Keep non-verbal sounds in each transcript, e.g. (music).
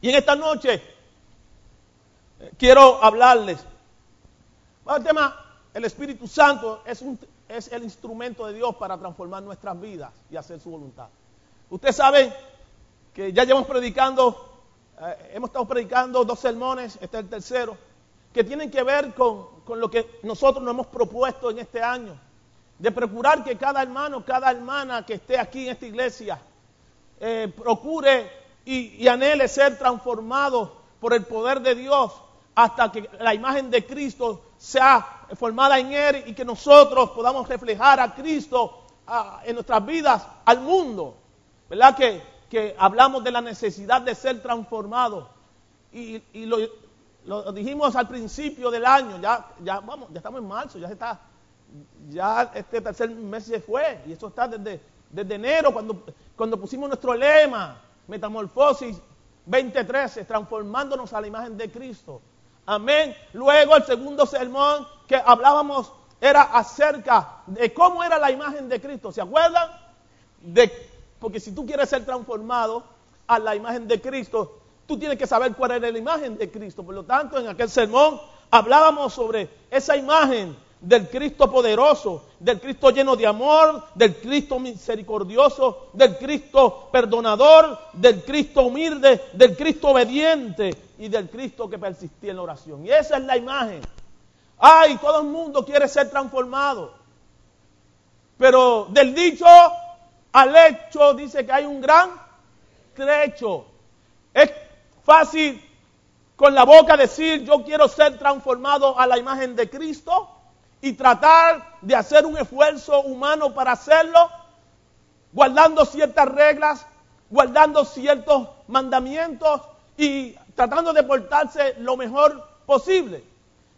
Y en esta noche quiero hablarles. El tema, el Espíritu Santo es, el instrumento de Dios para transformar nuestras vidas y hacer su voluntad. Usted sabe que ya llevamos predicando, eh, hemos estado predicando dos sermones, este es el tercero, que tienen que ver con, con lo que nosotros nos hemos propuesto en este año, de procurar que cada hermano, cada hermana que esté aquí en esta iglesia, eh, procure y, y anhele ser transformado por el poder de Dios hasta que la imagen de Cristo sea formada en Él y que nosotros podamos reflejar a Cristo en nuestras vidas al mundo. ¿Verdad? Que, hablamos de la necesidad de ser transformados. Y, lo, dijimos al principio del año, ya, ya, vamos, ya estamos en marzo, ya está, ya este tercer mes se fue, y eso está desde, desde enero, cuando, cuando pusimos nuestro lema, Metamorfosis 2013, transformándonos a la imagen de Cristo. Amén. Luego el segundo sermón que hablábamos era acerca de cómo era la imagen de Cristo. ¿Se acuerdan? Porque si tú quieres ser transformado a la imagen de Cristo, tú tienes que saber cuál era la imagen de Cristo. Por lo tanto, en aquel sermón hablábamos sobre esa imagen del Cristo poderoso, del Cristo lleno de amor, del Cristo misericordioso, del Cristo perdonador, del Cristo humilde, del Cristo obediente y del Cristo que persistía en la oración. Y esa es la imagen. Ay, todo el mundo quiere ser transformado. Pero del dicho al hecho dice que hay un gran trecho. Es fácil con la boca decir yo quiero ser transformado a la imagen de Cristo y tratar de hacer un esfuerzo humano para hacerlo, guardando ciertas reglas, guardando ciertos mandamientos y tratando de portarse lo mejor posible.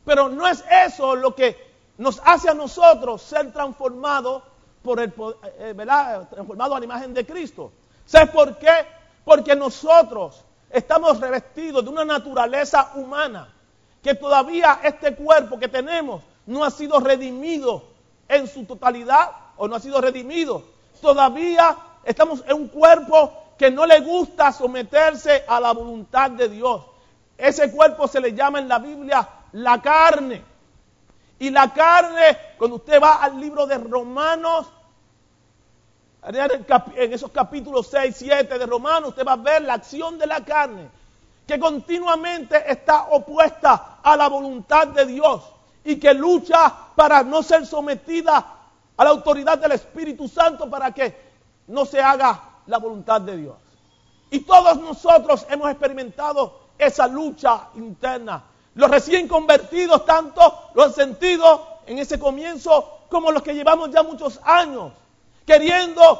Pero no es eso lo que nos hace a nosotros ser transformados por el eh, ¿verdad? transformados a la imagen de Cristo. ¿Sabes por qué? Porque nosotros estamos revestidos de una naturaleza humana que todavía este cuerpo que tenemos no ha sido redimido en su totalidad o no ha sido redimido. Todavía estamos en un cuerpo que no le gusta someterse a la voluntad de Dios. Ese cuerpo se le llama en la Biblia la carne. Y la carne, cuando usted va al libro de Romanos, en esos capítulos 6, 7 de Romanos, usted va a ver la acción de la carne, que continuamente está opuesta a la voluntad de Dios y que lucha para no ser sometida a la autoridad del Espíritu Santo para que no se haga la voluntad de Dios. Y todos nosotros hemos experimentado esa lucha interna. Los recién convertidos tanto lo han sentido en ese comienzo como los que llevamos ya muchos años, queriendo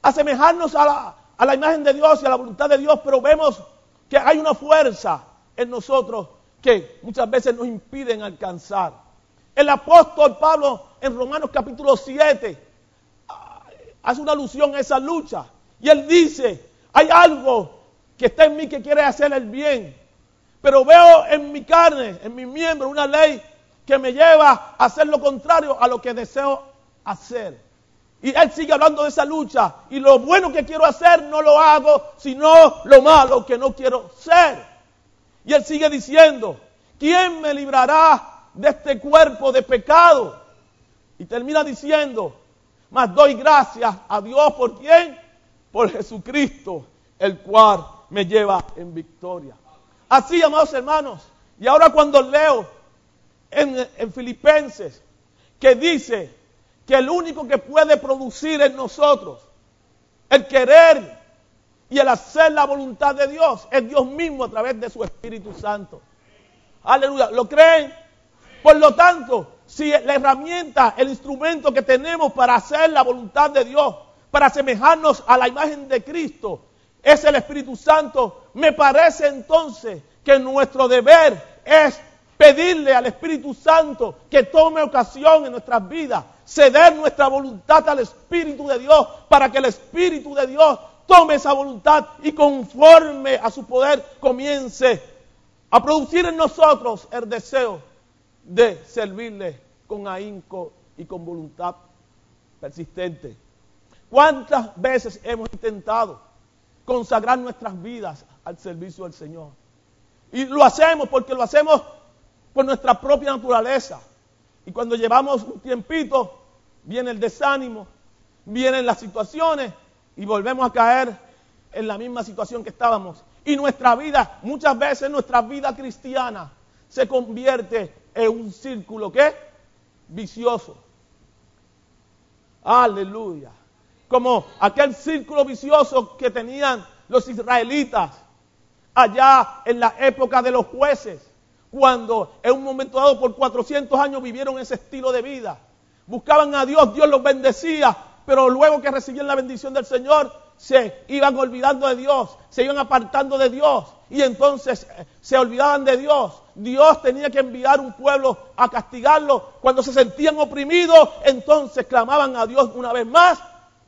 asemejarnos a la, imagen de Dios y a la voluntad de Dios, pero vemos que hay una fuerza en nosotros que muchas veces nos impiden alcanzar. El apóstol Pablo en Romanos capítulo 7 hace una alusión a esa lucha y él dice, hay algo que está en mí que quiere hacer el bien, pero veo en mi carne, en mi miembro, una ley que me lleva a hacer lo contrario a lo que deseo hacer. Y él sigue hablando de esa lucha. Y lo bueno que quiero hacer no lo hago, sino lo malo que no quiero ser. Y él sigue diciendo, ¿quién me librará de este cuerpo de pecado? Y termina diciendo, mas doy gracias a Dios por quién? Por Jesucristo, el cual me lleva en victoria. Así, amados hermanos, y ahora cuando leo en, en Filipenses que dice que el único que puede producir en nosotros el querer y el hacer la voluntad de Dios es Dios mismo a través de su Espíritu Santo. Aleluya. ¿Lo creen? Por lo tanto, si la herramienta, el instrumento que tenemos para hacer la voluntad de Dios, para asemejarnos a la imagen de Cristo, es el Espíritu Santo, me parece entonces que nuestro deber es pedirle al Espíritu Santo que tome ocasión en nuestras vidas, ceder nuestra voluntad al Espíritu de Dios para que el Espíritu de Dios tome esa voluntad y conforme a su poder comience a producir en nosotros el deseo de servirle con ahínco y con voluntad persistente. ¿Cuántas veces hemos intentado consagrar nuestras vidas al servicio del Señor. Y lo hacemos porque lo hacemos por nuestra propia naturaleza. Y cuando llevamos un tiempito, viene el desánimo, vienen las situaciones y volvemos a caer en la misma situación que estábamos. Y nuestra vida, muchas veces nuestra vida cristiana se convierte en un círculo que vicioso. Aleluya. Como aquel círculo vicioso que tenían los israelitas allá en la época de los jueces, cuando en un momento dado por 400 años vivieron ese estilo de vida. Buscaban a Dios, Dios los bendecía, pero luego que recibían la bendición del Señor, se iban olvidando de Dios, se iban apartando de Dios y entonces eh, se olvidaban de Dios. Dios tenía que enviar un pueblo a castigarlo. Cuando se sentían oprimidos, entonces clamaban a Dios una vez más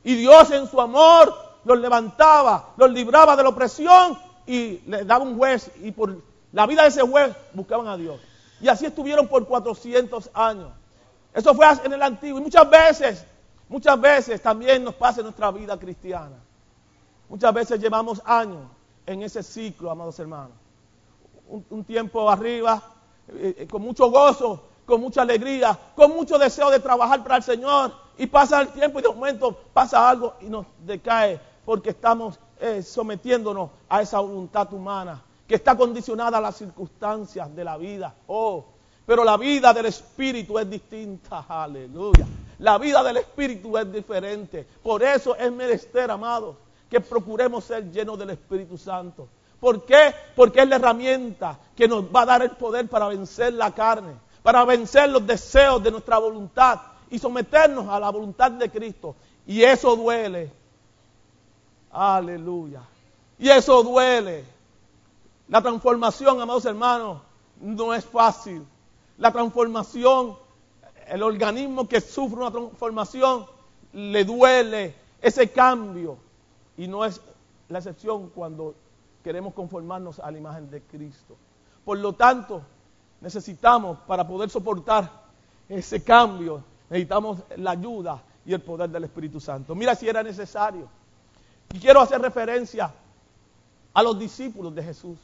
y Dios en su amor los levantaba, los libraba de la opresión y les daba un juez y por la vida de ese juez buscaban a Dios. Y así estuvieron por 400 años. Eso fue en el antiguo y muchas veces, muchas veces también nos pasa en nuestra vida cristiana. Muchas veces llevamos años en ese ciclo, amados hermanos. Un, tiempo arriba, eh, eh, con mucho gozo, con mucha alegría, con mucho deseo de trabajar para el Señor. Y pasa el tiempo y de momento pasa algo y nos decae porque estamos eh, sometiéndonos a esa voluntad humana que está condicionada a las circunstancias de la vida. Oh, pero la vida del Espíritu es distinta. Aleluya. La vida del Espíritu es diferente. Por eso es menester, amados, que procuremos ser llenos del Espíritu Santo. ¿Por qué? Porque es la herramienta que nos va a dar el poder para vencer la carne, para vencer los deseos de nuestra voluntad y someternos a la voluntad de Cristo. Y eso duele. Aleluya. Y eso duele. La transformación, amados hermanos, no es fácil. La transformación, el organismo que sufre una transformación, le duele ese cambio. Y no es la excepción cuando queremos conformarnos a la imagen de Cristo. Por lo tanto, necesitamos, para poder soportar ese cambio, necesitamos la ayuda y el poder del Espíritu Santo. Mira si era necesario. Y quiero hacer referencia a los discípulos de Jesús.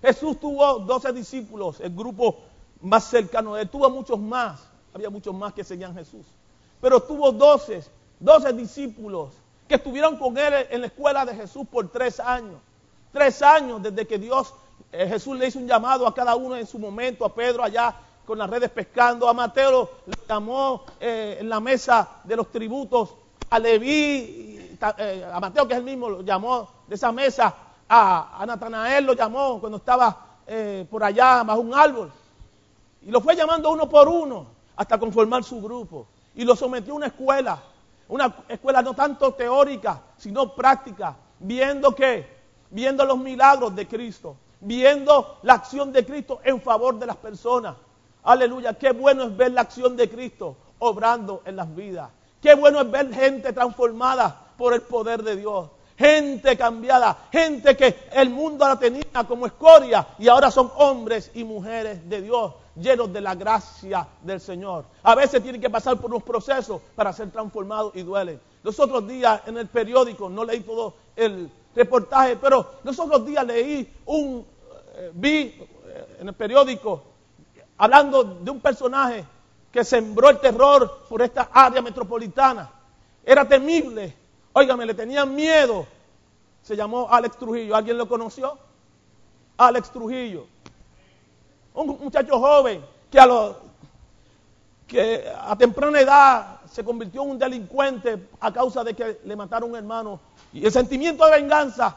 Jesús tuvo 12 discípulos, el grupo más cercano de él. Tuvo muchos más, había muchos más que seguían Jesús. Pero tuvo 12, 12 discípulos que estuvieron con él en la escuela de Jesús por tres años. Tres años desde que Dios, eh, Jesús le hizo un llamado a cada uno en su momento, a Pedro allá con las redes pescando, a Mateo le llamó eh, en la mesa de los tributos, a Leví, eh, a Mateo que es el mismo, lo llamó de esa mesa, a, a Natanael lo llamó cuando estaba por allá bajo un árbol. Y lo fue llamando uno por uno hasta conformar su grupo. Y lo sometió a una escuela una escuela no tanto teórica, sino práctica, viendo que, viendo los milagros de Cristo, viendo la acción de Cristo en favor de las personas. Aleluya, qué bueno es ver la acción de Cristo obrando en las vidas. Qué bueno es ver gente transformada por el poder de Dios. Gente cambiada, gente que el mundo la tenía como escoria y ahora son hombres y mujeres de Dios llenos de la gracia del Señor. A veces tienen que pasar por unos procesos para ser transformados y duelen. Los otros días en el periódico, no leí todo el reportaje, pero los otros días leí un, eh, vi eh, en el periódico hablando de un personaje que sembró el terror por esta área metropolitana. Era temible, óigame, le tenían miedo. Se llamó Alex Trujillo. ¿Alguien lo conoció? Alex Trujillo un muchacho joven que a, temprana edad se convirtió en un delincuente a causa de que le mataron a un hermano. Y el sentimiento de venganza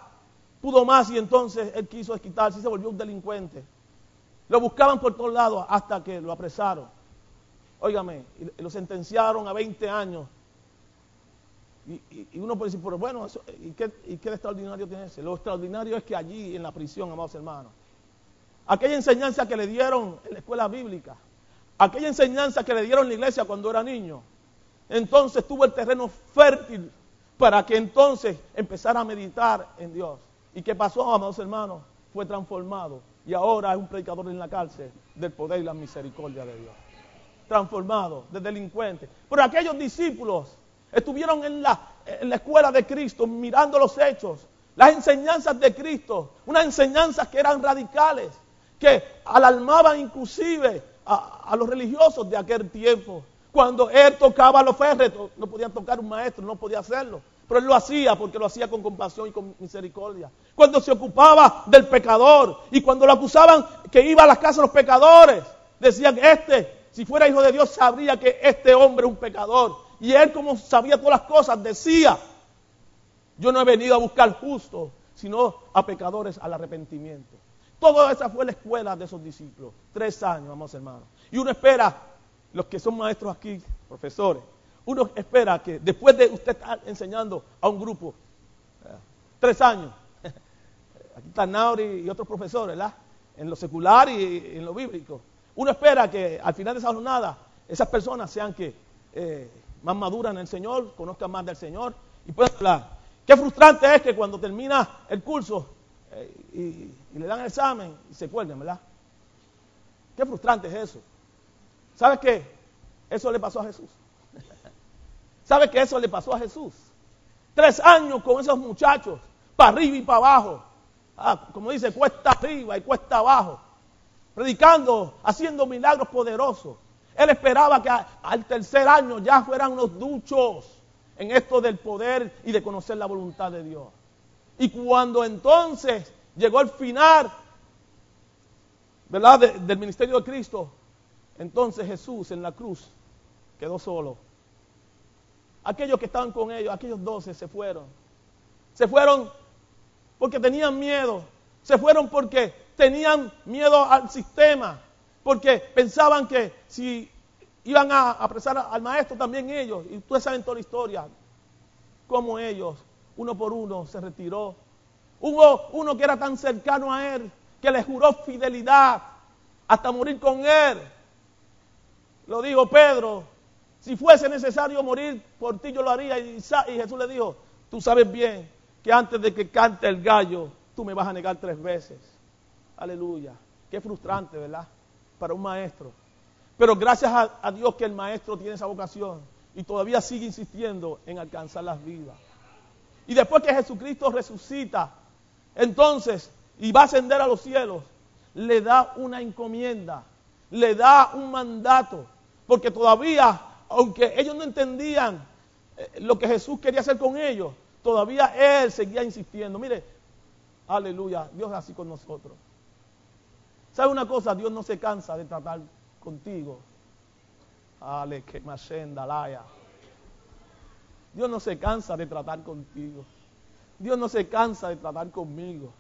pudo más y entonces él quiso desquitarse y se volvió un delincuente. Lo buscaban por todos lados hasta que lo apresaron. Óigame, lo sentenciaron a 20 años. Y, uno puede decir, pero bueno, ¿y, qué, ¿y qué extraordinario tiene ese? Lo extraordinario es que allí en la prisión, amados hermanos, aquella enseñanza que le dieron en la escuela bíblica, aquella enseñanza que le dieron la iglesia cuando era niño, entonces tuvo el terreno fértil para que entonces empezara a meditar en Dios. ¿Y qué pasó, amados hermanos? Fue transformado y ahora es un predicador en la cárcel del poder y la misericordia de Dios. Transformado de delincuente. Pero aquellos discípulos estuvieron en la, escuela de Cristo mirando los hechos, las enseñanzas de Cristo, unas enseñanzas que eran radicales, que alarmaban inclusive a, a los religiosos de aquel tiempo. Cuando él tocaba los férretos, no podían tocar un maestro, no podía hacerlo. Pero él lo hacía porque lo hacía con compasión y con misericordia. Cuando se ocupaba del pecador y cuando lo acusaban que iba a las casas de los pecadores, decían, este, si fuera hijo de Dios, sabría que este hombre es un pecador. Y él, como sabía todas las cosas, decía, yo no he venido a buscar justos, sino a pecadores al arrepentimiento. Toda esa fue la escuela de esos discípulos. Tres años, vamos hermanos. Y uno espera, los que son maestros aquí, profesores, uno espera que después de usted estar enseñando a un grupo, eh, tres años, (laughs) aquí está Nauri y otros profesores, ¿verdad? En lo secular y en lo bíblico. Uno espera que al final de esa jornada esas personas sean que eh, más maduras en el Señor, conozcan más del Señor y puedan hablar. Qué frustrante es que cuando termina el curso eh, y, le dan el examen y se cuelguen, ¿verdad? Qué frustrante es eso. ¿Sabes qué? Eso le pasó a Jesús. (laughs) ¿Sabe que eso le pasó a Jesús? Tres años con esos muchachos, para arriba y para abajo. Ah, como dice, cuesta arriba y cuesta abajo. Predicando, haciendo milagros poderosos. Él esperaba que al tercer año ya fueran unos duchos en esto del poder y de conocer la voluntad de Dios. Y cuando entonces llegó el final, ¿verdad? del ministerio de Cristo, entonces Jesús en la cruz quedó solo. Aquellos que estaban con ellos, aquellos doce se fueron. Se fueron porque tenían miedo. Se fueron porque tenían miedo al sistema. Porque pensaban que si iban a apresar al maestro también ellos. Y ustedes saben toda la historia. Como ellos, uno por uno, se retiró. Hubo uno que era tan cercano a él que le juró fidelidad hasta morir con él. Lo dijo Pedro, si fuese necesario morir por ti, yo lo haría. Y, Jesús le dijo, tú sabes bien que antes de que cante el gallo, tú me vas a negar tres veces. Aleluya. Qué frustrante, ¿verdad? Para un maestro. Pero gracias a, Dios que el maestro tiene esa vocación y todavía sigue insistiendo en alcanzar las vidas. Y después que Jesucristo resucita, entonces, y va a ascender a los cielos, le da una encomienda, le da un mandato, porque todavía aunque ellos no entendían eh, lo que Jesús quería hacer con ellos, todavía Él seguía insistiendo. Mire, aleluya, Dios así con nosotros. ¿Sabe una cosa? Dios no se cansa de tratar contigo. Ale, que laya. Dios no se cansa de tratar contigo. Dios no se cansa de tratar conmigo.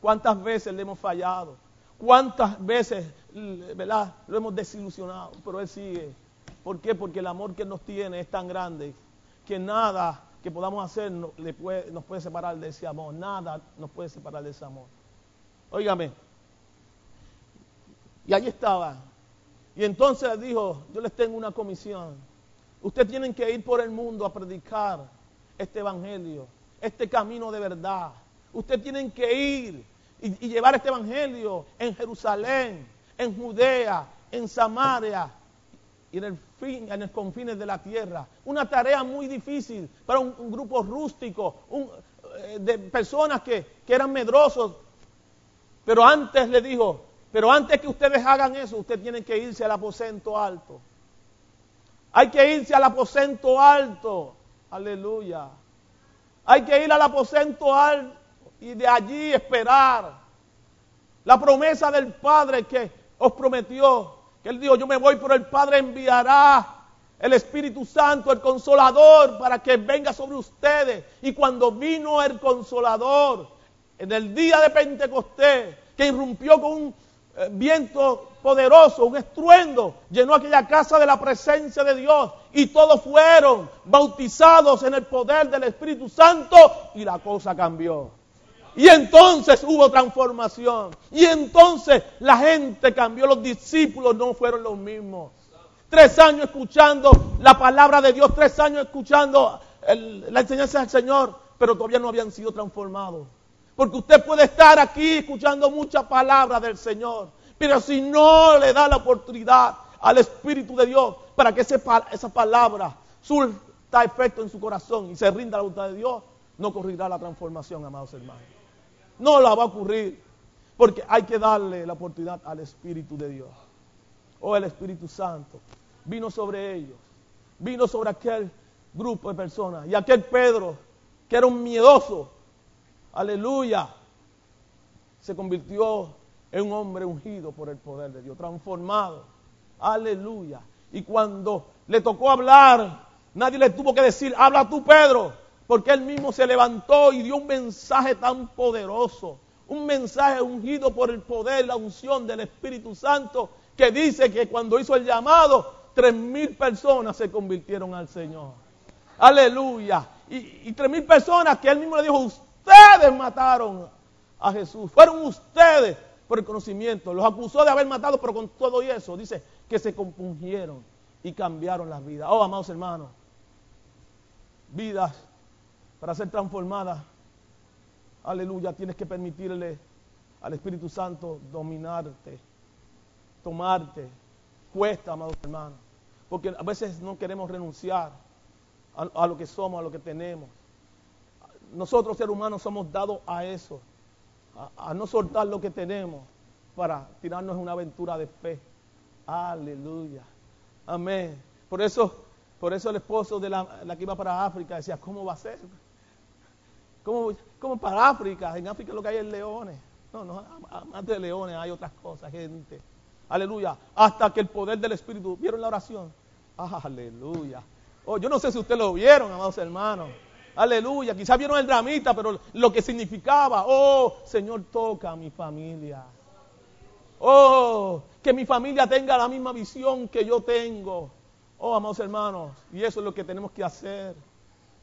¿Cuántas veces le hemos fallado? ¿Cuántas veces, ¿verdad? Lo hemos desilusionado, pero Él sigue ¿Por qué? Porque el amor que nos tiene es tan grande que nada que podamos hacer nos puede separar de ese amor. Nada nos puede separar de ese amor. Óigame. Y allí estaba. Y entonces dijo, yo les tengo una comisión. Ustedes tienen que ir por el mundo a predicar este evangelio, este camino de verdad. Ustedes tienen que ir y, llevar este evangelio en Jerusalén, en Judea, en Samaria y en el los confines de la tierra. Una tarea muy difícil para un, grupo rústico, eh, de personas que, que eran medrosos. Pero antes le dijo, pero antes que ustedes hagan eso, ustedes tienen que irse al aposento alto. Hay que irse al aposento alto. Aleluya. Hay que ir al aposento alto y de allí esperar la promesa del Padre que os prometió él dijo, yo me voy, pero el Padre enviará el Espíritu Santo, el Consolador, para que venga sobre ustedes. Y cuando vino el Consolador, en el día de Pentecostés, que irrumpió con un viento poderoso, un estruendo, llenó aquella casa de la presencia de Dios y todos fueron bautizados en el poder del Espíritu Santo y la cosa cambió. Y entonces hubo transformación. Y entonces la gente cambió, los discípulos no fueron los mismos. Tres años escuchando la palabra de Dios, tres años escuchando la enseñanza del Señor, pero todavía no habían sido transformados. Porque usted puede estar aquí escuchando mucha palabra del Señor, pero si no le da la oportunidad al Espíritu de Dios para que esa palabra surta efecto en su corazón y se rinda a la voluntad de Dios, no ocurrirá la transformación, amados hermanos. No la va a ocurrir, porque hay que darle la oportunidad al Espíritu de Dios. O oh, el Espíritu Santo vino sobre ellos, vino sobre aquel grupo de personas. Y aquel Pedro, que era un miedoso, aleluya, se convirtió en un hombre ungido por el poder de Dios, transformado. Aleluya. Y cuando le tocó hablar, nadie le tuvo que decir, habla tú Pedro, porque él mismo se levantó y dio un mensaje tan poderoso, un mensaje ungido por el poder, la unción del Espíritu Santo, que dice que cuando hizo el llamado, tres mil personas se convirtieron al Señor. Aleluya. Y, tres mil personas que él mismo le dijo, ustedes mataron a Jesús. Fueron ustedes por el conocimiento. Los acusó de haber matado, pero con todo eso, dice que se compungieron y cambiaron las vidas. Oh, amados hermanos, vidas para ser transformadas. Aleluya, tienes que permitirle al Espíritu Santo dominarte, tomarte. Cuesta, amados hermanos, porque a veces no queremos renunciar a, lo que somos, a lo que tenemos. Nosotros, seres humanos, somos dados a eso, a, no soltar lo que tenemos para tirarnos en una aventura de fe. Aleluya. Amén. Por eso, por eso el esposo de la, que iba para África decía, ¿cómo va a ser? ¿Cómo, ¿Cómo, para África? En África lo que hay es leones. No, no, antes de leones hay otras cosas, gente. Aleluya. Hasta que el poder del Espíritu, ¿vieron la oración? Aleluya. Oh, yo no sé si ustedes lo vieron, amados hermanos. Aleluya. Quizás vieron el dramita, pero lo que significaba, oh, Señor, toca a mi familia. Oh, que mi familia tenga la misma visión que yo tengo. Oh, amados hermanos, y eso es lo que tenemos que hacer.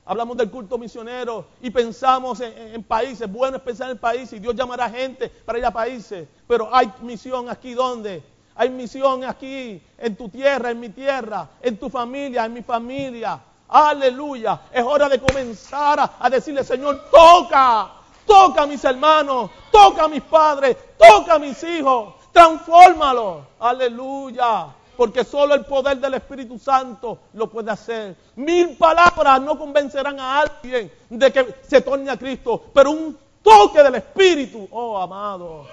Hablamos del culto misionero y pensamos en, países. Bueno es pensar en países y Dios llamará gente para ir a países. Pero hay misión aquí donde hay misión aquí, en tu tierra, en mi tierra, en tu familia, en mi familia. Aleluya. Es hora de comenzar a, decirle, Señor, toca, toca a mis hermanos, toca a mis padres, toca a mis hijos, transfórmalo. Aleluya. Porque solo el poder del Espíritu Santo lo puede hacer. Mil palabras no convencerán a alguien de que se torne a Cristo, pero un toque del Espíritu, oh amado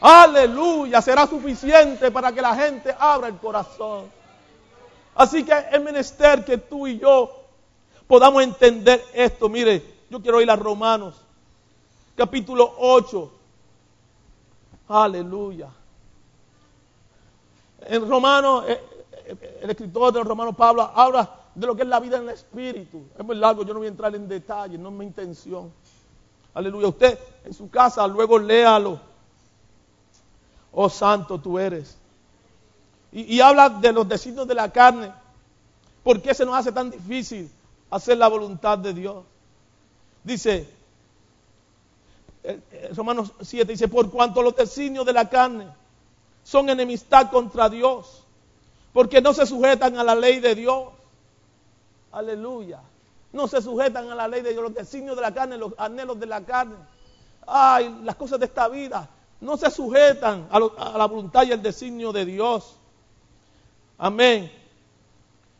Aleluya, será suficiente para que la gente abra el corazón. Así que es menester que tú y yo podamos entender esto. Mire, yo quiero ir a Romanos, capítulo 8. Aleluya. En Romanos, eh, eh, el escritor de Romanos Pablo habla de lo que es la vida en el Espíritu. Es muy largo, yo no voy a entrar en detalle, no es mi intención. Aleluya. Usted en su casa luego léalo oh santo tú eres. Y, habla de los designios de la carne. ¿Por qué se nos hace tan difícil hacer la voluntad de Dios? Dice, eh, eh, Romanos 7 dice, por cuanto los designios de la carne son enemistad contra Dios, porque no se sujetan a la ley de Dios. Aleluya. No se sujetan a la ley de Dios, los designios de la carne, los anhelos de la carne. Ay, las cosas de esta vida no se sujetan a, la voluntad y el designio de Dios. Amén.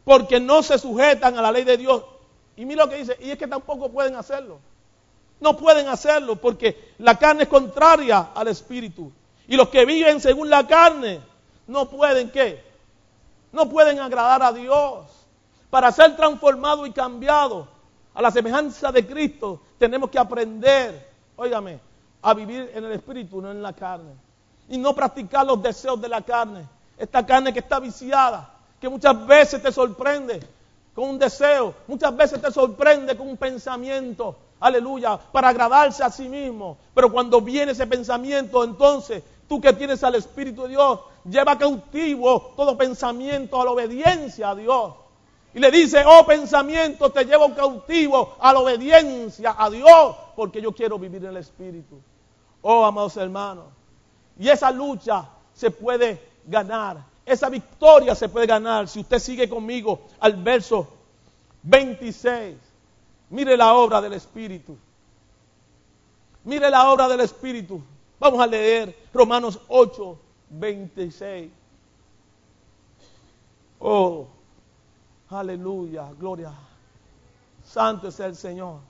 Porque no se sujetan a la ley de Dios. Y mira lo que dice, y es que tampoco pueden hacerlo. No pueden hacerlo porque la carne es contraria al espíritu. Y los que viven según la carne no pueden qué? No pueden agradar a Dios. Para ser transformado y cambiado a la semejanza de Cristo tenemos que aprender, óigame, a vivir en el espíritu, no en la carne. Y no practicar los deseos de la carne. Esta carne que está viciada, que muchas veces te sorprende con un deseo, muchas veces te sorprende con un pensamiento, aleluya, para agradarse a sí mismo. Pero cuando viene ese pensamiento, entonces tú que tienes al Espíritu de Dios, lleva cautivo todo pensamiento a la obediencia a Dios. Y le dice, oh pensamiento, te llevo cautivo a la obediencia a Dios, porque yo quiero vivir en el Espíritu. Oh, amados hermanos. Y esa lucha se puede ganar. Esa victoria se puede ganar si usted sigue conmigo al verso 26. Mire la obra del Espíritu. Mire la obra del Espíritu. Vamos a leer Romanos 8, 26. Oh, aleluya, gloria. Santo es el Señor.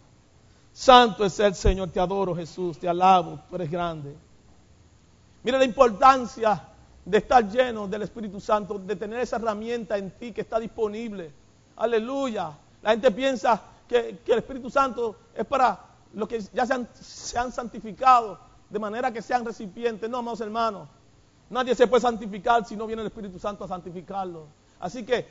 Santo es el Señor, te adoro Jesús, te alabo, tú eres grande. Mira la importancia de estar lleno del Espíritu Santo, de tener esa herramienta en ti que está disponible. Aleluya. La gente piensa que, el Espíritu Santo es para los que ya se han, santificado, de manera que sean recipientes. No, amados hermanos, nadie se puede santificar si no viene el Espíritu Santo a santificarlo. Así que eh,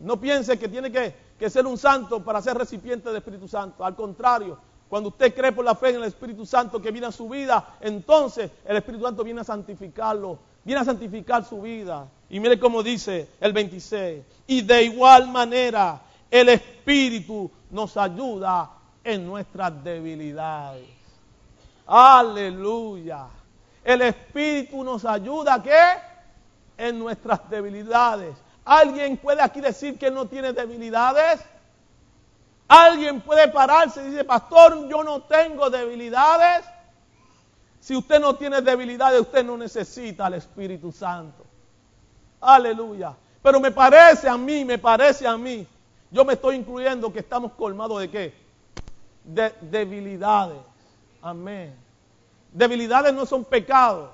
no piense que tiene que ser un santo para ser recipiente del Espíritu Santo. Al contrario, cuando usted cree por la fe en el Espíritu Santo que viene a su vida, entonces el Espíritu Santo viene a santificarlo, viene a santificar su vida. Y mire cómo dice el 26. Y de igual manera el Espíritu nos ayuda en nuestras debilidades. Aleluya. El Espíritu nos ayuda ¿qué? En nuestras debilidades. ¿Alguien puede aquí decir que no tiene debilidades? Alguien puede pararse y dice, pastor, yo no tengo debilidades. Si usted no tiene debilidades, usted no necesita al Espíritu Santo. Aleluya. Pero me parece a mí, me parece a mí. Yo me estoy incluyendo que estamos colmados de qué? De debilidades. Amén. Debilidades no son pecados.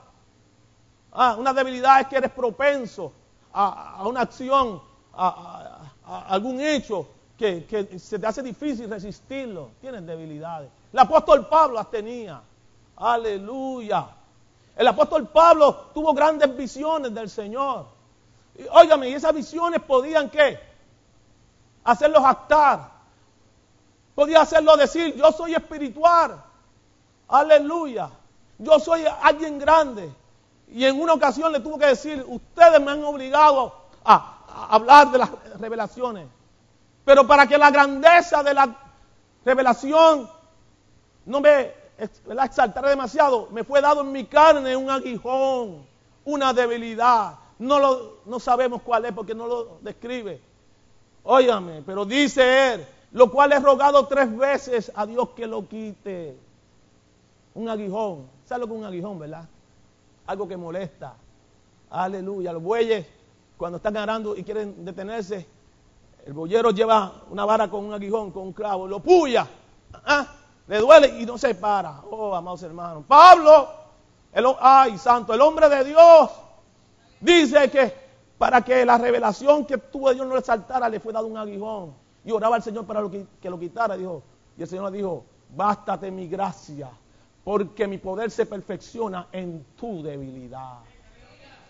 Ah, una debilidad es que eres propenso a, una acción, a algún hecho que, se te hace difícil resistirlo. Tienen debilidades. El apóstol Pablo las tenía. Aleluya. El apóstol Pablo tuvo grandes visiones del Señor. Y, óigame, y esas visiones podían qué? Hacerlos actar. Podía hacerlo decir, yo soy espiritual. Aleluya. Yo soy alguien grande. Y en una ocasión le tuvo que decir, ustedes me han obligado a hablar de las revelaciones. Pero para que la grandeza de la revelación no me exaltara demasiado, me fue dado en mi carne un aguijón, una debilidad. No, lo, no sabemos cuál es porque no lo describe. Óigame, pero dice él, lo cual he rogado tres veces a Dios que lo quite. Un aguijón. ¿Sabes lo que es un aguijón, verdad? Algo que molesta. Aleluya. Los bueyes, cuando están ganando y quieren detenerse, el boyero lleva una vara con un aguijón, con un clavo, lo puya, ¿ah? Le duele y no se para. Oh, amados hermanos. Pablo, el, ay, santo, el hombre de Dios, dice que para que la revelación que tuvo Dios no le saltara, le fue dado un aguijón. Y oraba al Señor para que lo quitara. Dijo, y el Señor le dijo, bástate mi gracia, porque mi poder se perfecciona en tu debilidad.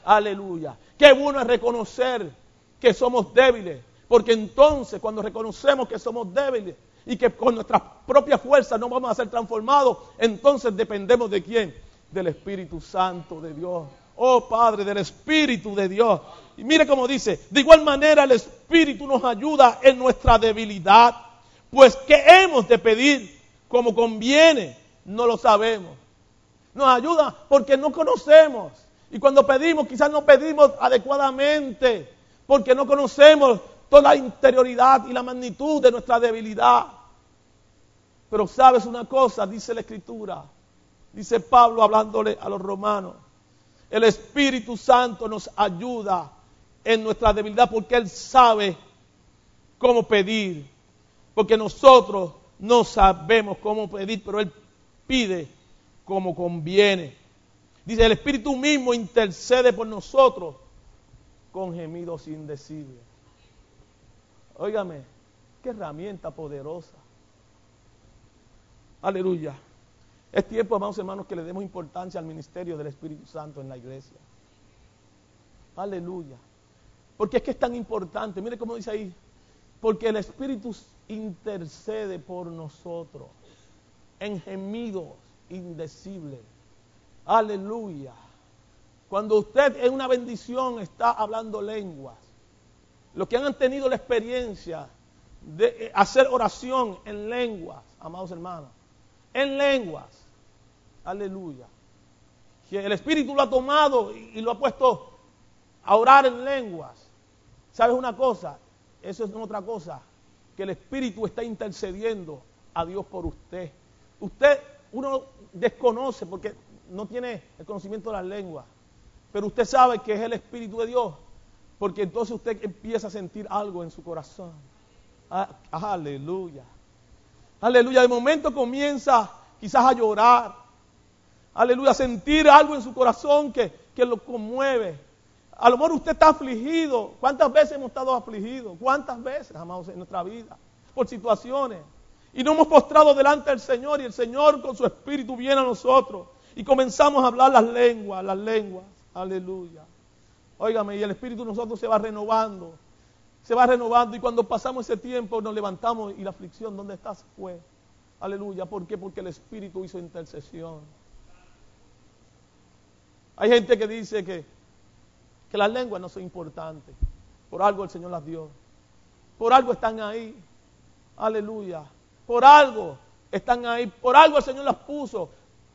Aleluya. Qué bueno es reconocer que somos débiles porque entonces cuando reconocemos que somos débiles y que con nuestras propias fuerzas no vamos a ser transformados, entonces dependemos de quién? Del Espíritu Santo de Dios. Oh Padre, del Espíritu de Dios. Y mire cómo dice, de igual manera el Espíritu nos ayuda en nuestra debilidad. Pues ¿qué hemos de pedir como conviene? No lo sabemos. Nos ayuda porque no conocemos. Y cuando pedimos, quizás no pedimos adecuadamente, porque no conocemos toda la interioridad y la magnitud de nuestra debilidad. Pero sabes una cosa, dice la Escritura, dice Pablo hablándole a los romanos, el Espíritu Santo nos ayuda en nuestra debilidad porque Él sabe cómo pedir, porque nosotros no sabemos cómo pedir, pero Él pide como conviene. Dice, el Espíritu mismo intercede por nosotros con gemidos indecibles. Óigame, qué herramienta poderosa. Aleluya. Es tiempo, amados hermanos, que le demos importancia al ministerio del Espíritu Santo en la iglesia. Aleluya. Porque es que es tan importante. Mire cómo dice ahí. Porque el Espíritu intercede por nosotros en gemidos indecibles. Aleluya. Cuando usted en una bendición está hablando lenguas, los que han tenido la experiencia de eh, hacer oración en lenguas, amados hermanos, en lenguas, aleluya, que el Espíritu lo ha tomado y, lo ha puesto a orar en lenguas. ¿Sabes una cosa? Eso es otra cosa, que el Espíritu está intercediendo a Dios por usted. Usted, uno desconoce porque no tiene el conocimiento de las lenguas, pero usted sabe que es el Espíritu de Dios porque entonces usted empieza a sentir algo en su corazón. Ah, aleluya. Aleluya, de momento comienza quizás a llorar. Aleluya, sentir algo en su corazón que, que lo conmueve. A lo mejor usted está afligido. ¿Cuántas veces hemos estado afligidos? ¿Cuántas veces, amados, en nuestra vida? Por situaciones. Y nos hemos postrado delante del Señor y el Señor con su Espíritu viene a nosotros. Y comenzamos a hablar las lenguas, las lenguas. Aleluya. Óigame, y el Espíritu de nosotros se va renovando. Se va renovando y cuando pasamos ese tiempo nos levantamos y la aflicción, ¿dónde estás? Fue. Aleluya. ¿Por qué? Porque el Espíritu hizo intercesión. Hay gente que dice que, que las lenguas no son importantes. Por algo el Señor las dio. Por algo están ahí. Aleluya. Por algo están ahí. Por algo el Señor las puso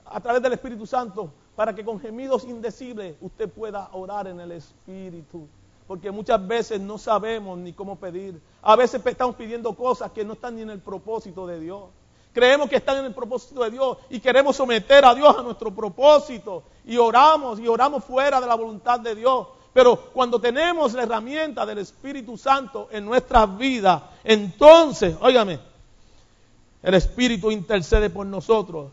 a través del Espíritu Santo para que con gemidos indecibles usted pueda orar en el Espíritu. Porque muchas veces no sabemos ni cómo pedir. A veces estamos pidiendo cosas que no están ni en el propósito de Dios. Creemos que están en el propósito de Dios y queremos someter a Dios a nuestro propósito. Y oramos y oramos fuera de la voluntad de Dios. Pero cuando tenemos la herramienta del Espíritu Santo en nuestras vidas, entonces, óigame, el Espíritu intercede por nosotros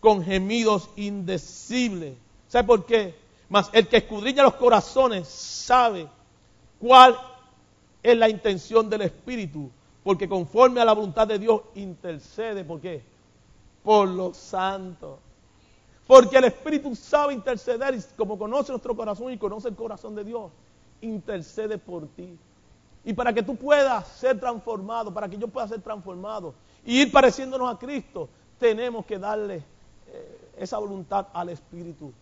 con gemidos indecibles. ¿Sabe por qué? Mas el que escudriña los corazones sabe cuál es la intención del Espíritu, porque conforme a la voluntad de Dios intercede. ¿Por qué? Por los santos. Porque el Espíritu sabe interceder y como conoce nuestro corazón y conoce el corazón de Dios, intercede por ti. Y para que tú puedas ser transformado, para que yo pueda ser transformado y ir pareciéndonos a Cristo, tenemos que darle esa voluntad al Espíritu.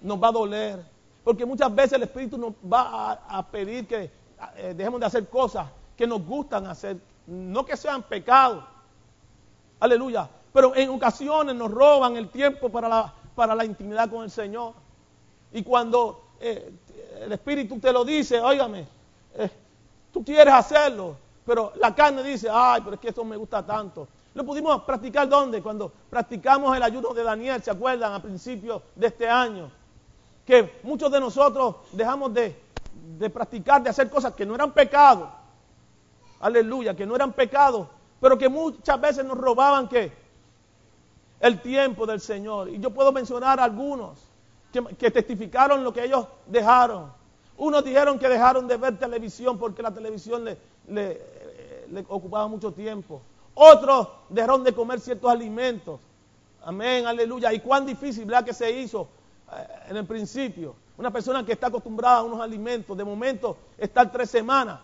Nos va a doler, porque muchas veces el Espíritu nos va a, pedir que eh, dejemos de hacer cosas que nos gustan hacer, no que sean pecados. Aleluya. Pero en ocasiones nos roban el tiempo para la, para la intimidad con el Señor. Y cuando eh, el Espíritu te lo dice, óigame, tú quieres hacerlo, pero la carne dice, ay, pero es que esto me gusta tanto. Lo pudimos practicar ¿dónde? Cuando practicamos el ayuno de Daniel, ¿se acuerdan? A principios de este año. Que muchos de nosotros dejamos de, practicar, de hacer cosas que no eran pecados. Aleluya, que no eran pecados, pero que muchas veces nos robaban ¿qué? El tiempo del Señor. Y yo puedo mencionar algunos que, testificaron lo que ellos dejaron. Unos dijeron que dejaron de ver televisión porque la televisión le, le ocupaba mucho tiempo. Otros dejaron de comer ciertos alimentos. Amén, aleluya. Y cuán difícil, ¿verdad? Que se hizo eh, en el principio. Una persona que está acostumbrada a unos alimentos, de momento estar tres semanas,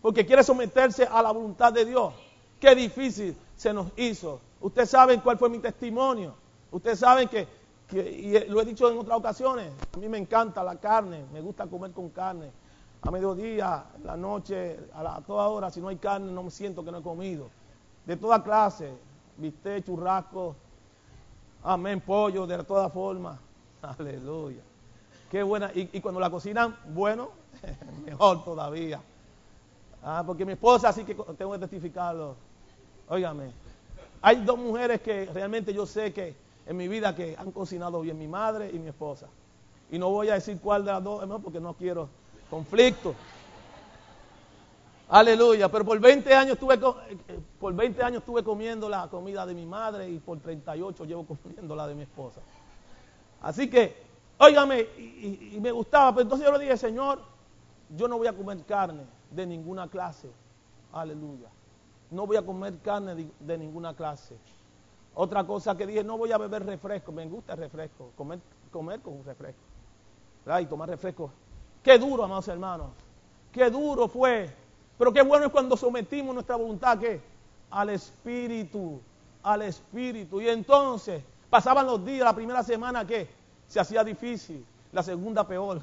porque quiere someterse a la voluntad de Dios. Qué difícil se nos hizo. Ustedes saben cuál fue mi testimonio. Ustedes saben que, y lo he dicho en otras ocasiones, a mí me encanta la carne, me gusta comer con carne. A mediodía, la noche, a, a toda hora, si no hay carne, no me siento que no he comido de toda clase, viste, churrasco, amén, pollo, de toda forma. (laughs) Aleluya. Qué buena. Y, cuando la cocinan, bueno, (laughs) mejor todavía. Ah, porque mi esposa, así que tengo que testificarlo. Óigame, hay dos mujeres que realmente yo sé que en mi vida que han cocinado bien, mi madre y mi esposa. Y no voy a decir cuál de las dos, porque no quiero conflicto. Aleluya, pero por 20 años estuve eh, por 20 años estuve comiendo la comida de mi madre y por 38 llevo (laughs) comiendo la de mi esposa. Así que, óigame, y, me gustaba, pero entonces yo le dije, Señor, yo no voy a comer carne de ninguna clase. Aleluya. No voy a comer carne de, ninguna clase. Otra cosa que dije, no voy a beber refresco. Me gusta el refresco. Comer, comer con un refresco. Y tomar refresco. Qué duro, amados hermanos. Qué duro fue pero qué bueno es cuando sometimos nuestra voluntad al Espíritu, al Espíritu. Y entonces pasaban los días, la primera semana que se hacía difícil, la segunda peor.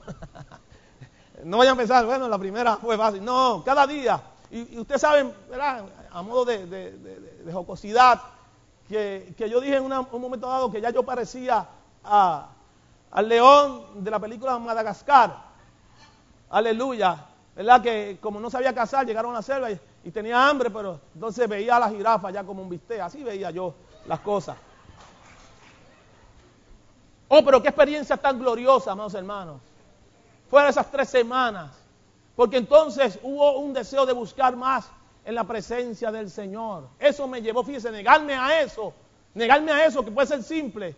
(laughs) no vayan a pensar, bueno, la primera fue fácil. No, cada día. Y, ustedes saben, a modo de, jocosidad, que, yo dije en un momento dado que ya yo parecía al león de la película Madagascar. Aleluya. ¿Verdad? Que como no sabía cazar, llegaron a la selva y, tenía hambre, pero entonces veía a la jirafa ya como un bistec, así veía yo las cosas. Oh, pero qué experiencia tan gloriosa, amados hermanos. Fueron esas tres semanas. Porque entonces hubo un deseo de buscar más en la presencia del Señor. Eso me llevó, fíjese, negarme a eso, negarme a eso, que puede ser simple,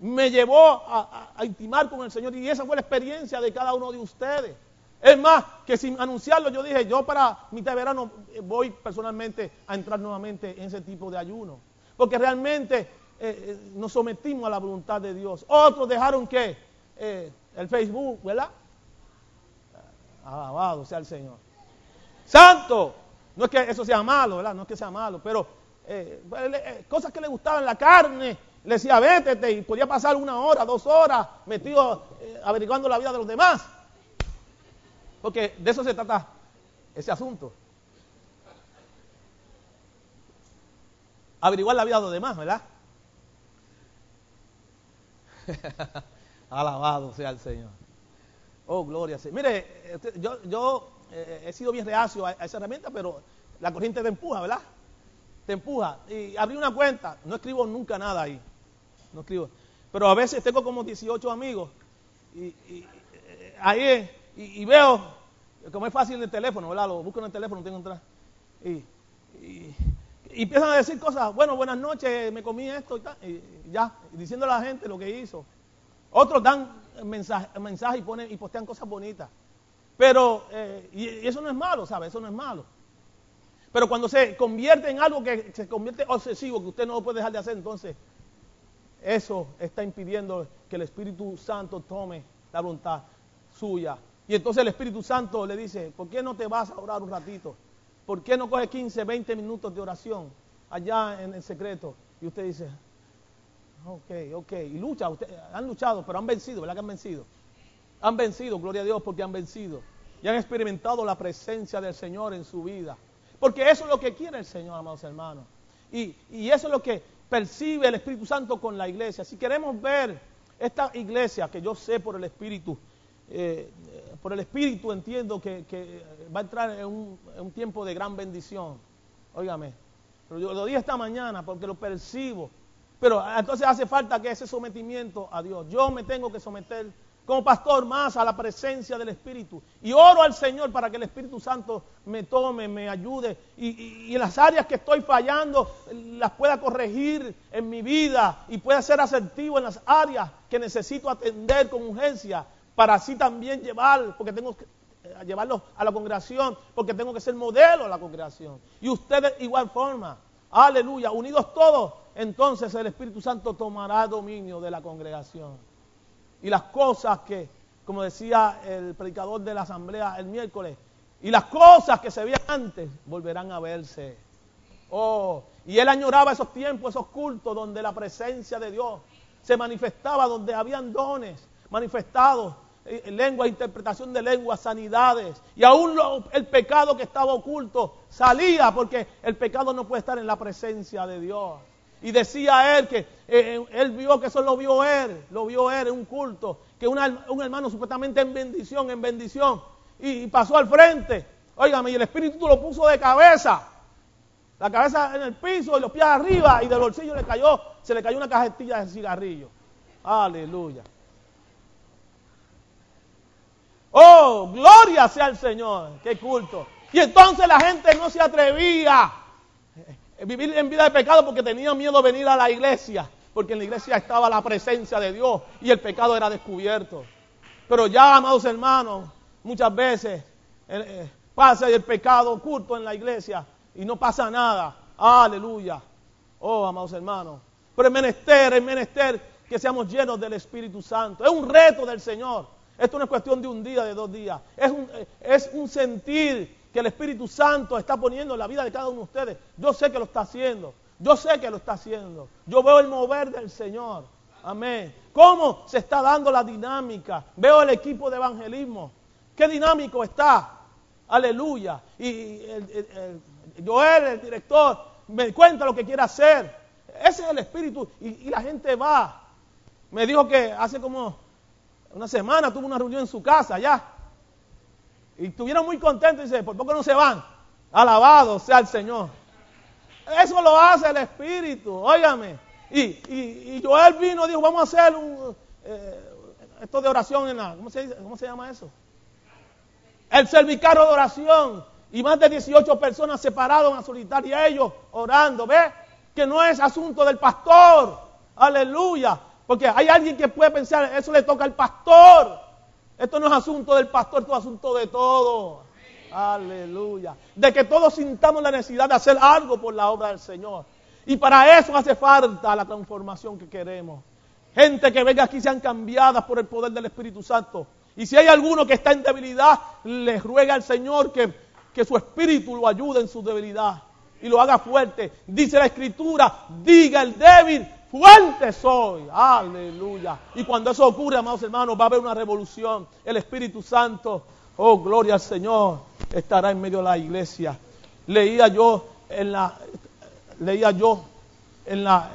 me llevó a, a, intimar con el Señor y esa fue la experiencia de cada uno de ustedes. Es más, que sin anunciarlo, yo dije, yo para mitad de verano voy personalmente a entrar nuevamente en ese tipo de ayuno. Porque realmente eh, eh, nos sometimos a la voluntad de Dios. Otros dejaron que eh, el Facebook, ¿verdad? Alabado sea el Señor. Santo. No es que eso sea malo, ¿verdad? No es que sea malo, pero cosas que le gustaban, la carne, le decía, vete, y podía pasar una hora, dos horas metido averiguando la vida de los demás. Porque de eso se trata ese asunto. Averiguar la vida de los demás, ¿verdad? (laughs) Alabado sea el Señor. Oh, gloria sea. Mire, este, yo, eh, he sido bien reacio a, esa herramienta, pero la corriente te empuja, ¿verdad? Te empuja. Y abrí una cuenta, no escribo nunca nada ahí. No escribo. Pero a veces tengo como 18 amigos y, eh, ahí y, veo, como es fácil en el teléfono, ¿verdad? Lo busco en el teléfono, tengo entrar. Y, y, empiezan a decir cosas, bueno, buenas noches, me comí esto y tal, y ya, diciendo a la gente lo que hizo. Otros dan mensajes mensaje y, ponen, y postean cosas bonitas. Pero, eh, y, eso no es malo, ¿sabe? Eso no es malo. Pero cuando se convierte en algo que se convierte obsesivo, que usted no puede dejar de hacer, entonces eso está impidiendo que el Espíritu Santo tome la voluntad suya y entonces el Espíritu Santo le dice, ¿por qué no te vas a orar un ratito? ¿Por qué no coges 15, 20 minutos de oración allá en el secreto? Y usted dice, ok, ok. Y lucha, han luchado, pero han vencido, ¿verdad que han vencido? Han vencido, gloria a Dios, porque han vencido. Y han experimentado la presencia del Señor en su vida. Porque eso es lo que quiere el Señor, amados hermanos. Y, y eso es lo que percibe el Espíritu Santo con la iglesia. Si queremos ver esta iglesia, que yo sé por el Espíritu, eh, por el Espíritu entiendo que, va a entrar en un, tiempo de gran bendición. Óigame, pero yo lo dije esta mañana porque lo percibo. Pero entonces hace falta que ese sometimiento a Dios. Yo me tengo que someter como pastor más a la presencia del Espíritu. Y oro al Señor para que el Espíritu Santo me tome, me ayude. Y, y, en las áreas que estoy fallando, las pueda corregir en mi vida y pueda ser asertivo en las áreas que necesito atender con urgencia para así también llevar, porque tengo que eh, llevarlo a la congregación, porque tengo que ser modelo a la congregación. Y ustedes igual forma, aleluya, unidos todos, entonces el Espíritu Santo tomará dominio de la congregación. Y las cosas que, como decía el predicador de la asamblea el miércoles, y las cosas que se veían antes volverán a verse. Oh, y él añoraba esos tiempos, esos cultos donde la presencia de Dios se manifestaba, donde habían dones manifestados eh, lengua, interpretación de lengua, sanidades. Y aún el pecado que estaba oculto salía porque el pecado no puede estar en la presencia de Dios. Y decía él que eh, eh, él vio que eso lo vio él, lo vio él en un culto, que un hermano supuestamente en bendición, en bendición, y, pasó al frente. Óigame, y el Espíritu lo puso de cabeza. La cabeza en el piso y los pies arriba y del bolsillo le cayó, se le cayó una cajetilla de cigarrillo. Aleluya. Oh, gloria sea el Señor. Qué culto. Y entonces la gente no se atrevía a vivir en vida de pecado porque tenía miedo de venir a la iglesia. Porque en la iglesia estaba la presencia de Dios y el pecado era descubierto. Pero ya, amados hermanos, muchas veces eh, eh, pasa el pecado oculto en la iglesia y no pasa nada. Aleluya. Oh, amados hermanos. Pero es menester, es menester que seamos llenos del Espíritu Santo. Es un reto del Señor. Esto no es cuestión de un día, de dos días. Es un, es un sentir que el Espíritu Santo está poniendo en la vida de cada uno de ustedes. Yo sé que lo está haciendo. Yo sé que lo está haciendo. Yo veo el mover del Señor. Amén. ¿Cómo se está dando la dinámica? Veo el equipo de evangelismo. Qué dinámico está. Aleluya. Y el, Joel, el director, me cuenta lo que quiere hacer. Ese es el espíritu. y la gente va. Me dijo que hace como una semana tuvo una reunión en su casa allá. Y estuvieron muy contentos y dice, ¿por poco no se van? Alabado sea el Señor. Eso lo hace el Espíritu, óigame. Y, Joel vino y dijo, vamos a hacer un, eh, esto de oración en la, ¿cómo se, ¿cómo se llama eso? El servicarro de oración. Y más de 18 personas se pararon a solicitar y ellos orando. ¿Ve? Que no es asunto del pastor. Aleluya. Porque hay alguien que puede pensar, eso le toca al pastor. Esto no es asunto del pastor, esto es asunto de todos. Aleluya. De que todos sintamos la necesidad de hacer algo por la obra del Señor. Y para eso hace falta la transformación que queremos. Gente que venga aquí sean cambiadas por el poder del Espíritu Santo. Y si hay alguno que está en debilidad, le ruega al Señor que, que su espíritu lo ayude en su debilidad y lo haga fuerte. Dice la Escritura, diga el débil, fuerte soy. Aleluya. Y cuando eso ocurre, amados hermanos, va a haber una revolución. El Espíritu Santo, oh gloria al Señor, estará en medio de la iglesia. Leía yo en la, leía yo en la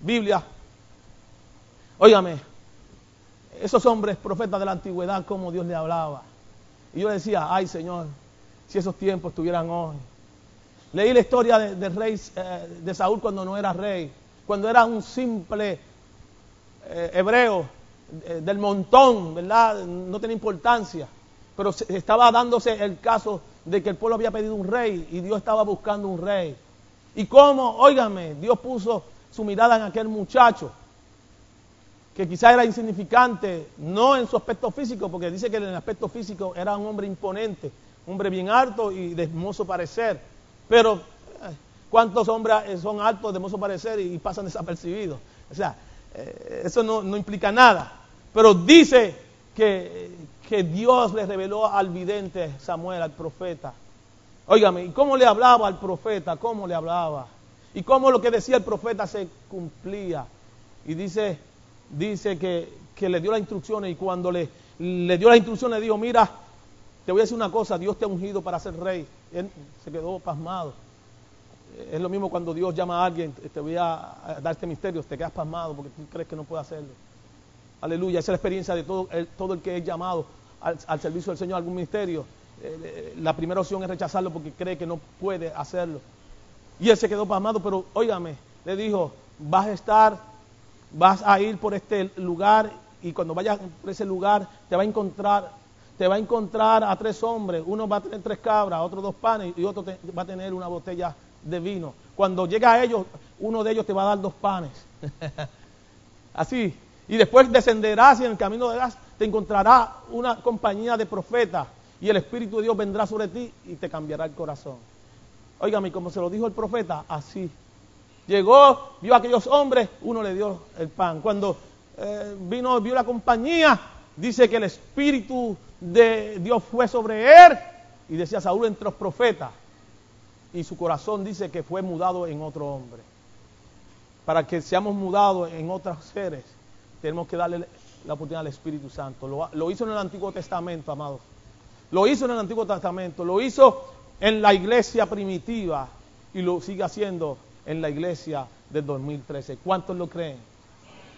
Biblia, óigame, esos hombres profetas de la antigüedad, como Dios le hablaba. Y yo decía, ay Señor, si esos tiempos estuvieran hoy. Leí la historia del rey eh, de Saúl cuando no era rey, cuando era un simple eh, hebreo eh, del montón, ¿verdad? No tenía importancia, pero estaba dándose el caso de que el pueblo había pedido un rey y Dios estaba buscando un rey. Y cómo, óigame, Dios puso su mirada en aquel muchacho que quizá era insignificante, no en su aspecto físico, porque dice que en el aspecto físico era un hombre imponente, un hombre bien alto y de hermoso parecer. Pero, ¿cuántos hombres son altos, de hermoso parecer y pasan desapercibidos? O sea, eh, eso no, implica nada. Pero dice que, Dios le reveló al vidente Samuel, al profeta. Óigame, ¿y cómo le hablaba al profeta? ¿Cómo le hablaba? ¿Y cómo lo que decía el profeta se cumplía? Y dice dice que, le dio las instrucciones y cuando le, le dio las instrucciones dijo, mira, te voy a decir una cosa, Dios te ha ungido para ser rey. Él se quedó pasmado. Es lo mismo cuando Dios llama a alguien, te voy a dar este misterio, te quedas pasmado porque tú crees que no puede hacerlo. Aleluya, esa es la experiencia de todo el, todo el que es llamado al, servicio del Señor, algún ministerio. Eh, la primera opción es rechazarlo porque cree que no puede hacerlo. Y él se quedó pasmado, pero óigame, le dijo, vas a estar vas a ir por este lugar y cuando vayas por ese lugar te va a encontrar te va a encontrar a tres hombres, uno va a tener tres cabras, otro dos panes y otro va a tener una botella de vino. Cuando llega a ellos, uno de ellos te va a dar dos panes. (laughs) Así. Y después descenderás y en el camino de gas te encontrará una compañía de profetas y el Espíritu de Dios vendrá sobre ti y te cambiará el corazón. Óigame, como se lo dijo el profeta, así Llegó, vio a aquellos hombres, uno le dio el pan. Cuando eh, vino, vio la compañía, dice que el Espíritu de Dios fue sobre él. Y decía Saúl entre los profetas. Y su corazón dice que fue mudado en otro hombre. Para que seamos mudados en otros seres, tenemos que darle la oportunidad al Espíritu Santo. Lo, hizo en el Antiguo Testamento, amados. Lo hizo en el Antiguo Testamento. Lo hizo en la iglesia primitiva. Y lo sigue haciendo en la iglesia del 2013. ¿Cuántos lo creen?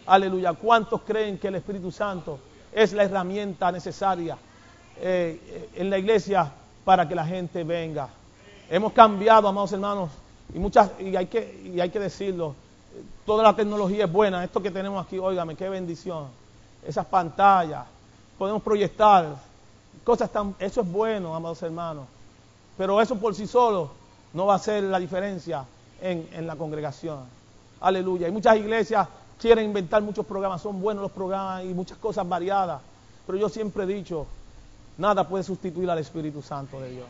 Aleluya. ¿Cuántos creen que el Espíritu Santo es la herramienta necesaria eh, en la iglesia para que la gente venga? Hemos cambiado, amados hermanos, y, muchas, y, hay, que, y hay que decirlo. Toda la tecnología es buena. Esto que tenemos aquí, óigame, qué bendición. Esas pantallas, podemos proyectar cosas tan. Eso es bueno, amados hermanos. Pero eso por sí solo no va a ser la diferencia en, la congregación. Aleluya. Y muchas iglesias quieren inventar muchos programas, son buenos los programas y muchas cosas variadas. Pero yo siempre he dicho, nada puede sustituir al Espíritu Santo de Dios.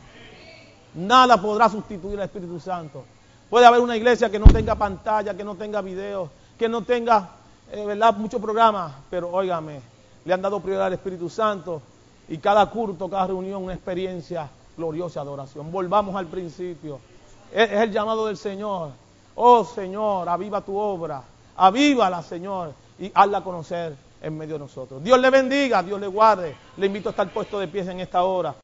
Nada podrá sustituir al Espíritu Santo. Puede haber una iglesia que no tenga pantalla, que no tenga video, que no tenga, eh, ¿verdad?, muchos programas, pero óigame, le han dado prioridad al Espíritu Santo y cada culto, cada reunión, una experiencia gloriosa de oración. Volvamos al principio. Es, el llamado del Señor. Oh Señor, aviva tu obra. Avívala, Señor, y hazla conocer en medio de nosotros. Dios le bendiga, Dios le guarde. Le invito a estar puesto de pies en esta hora.